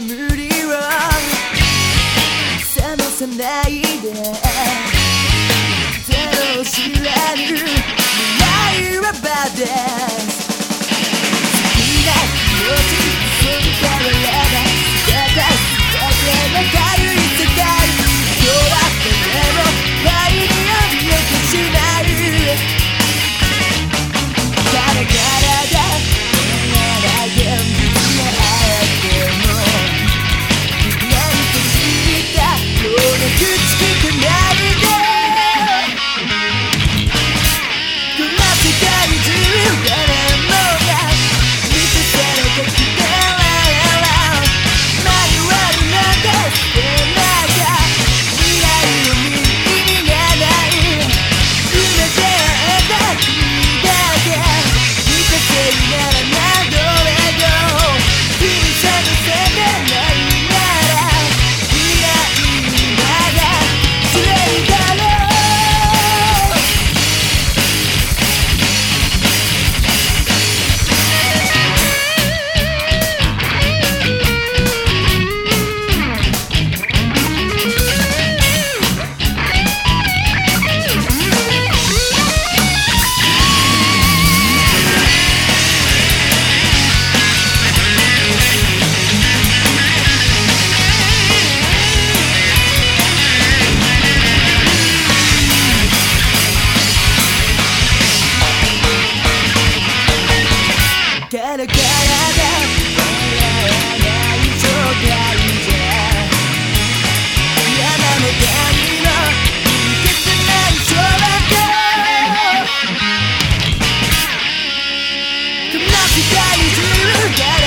眠りを覚まさないで世界中が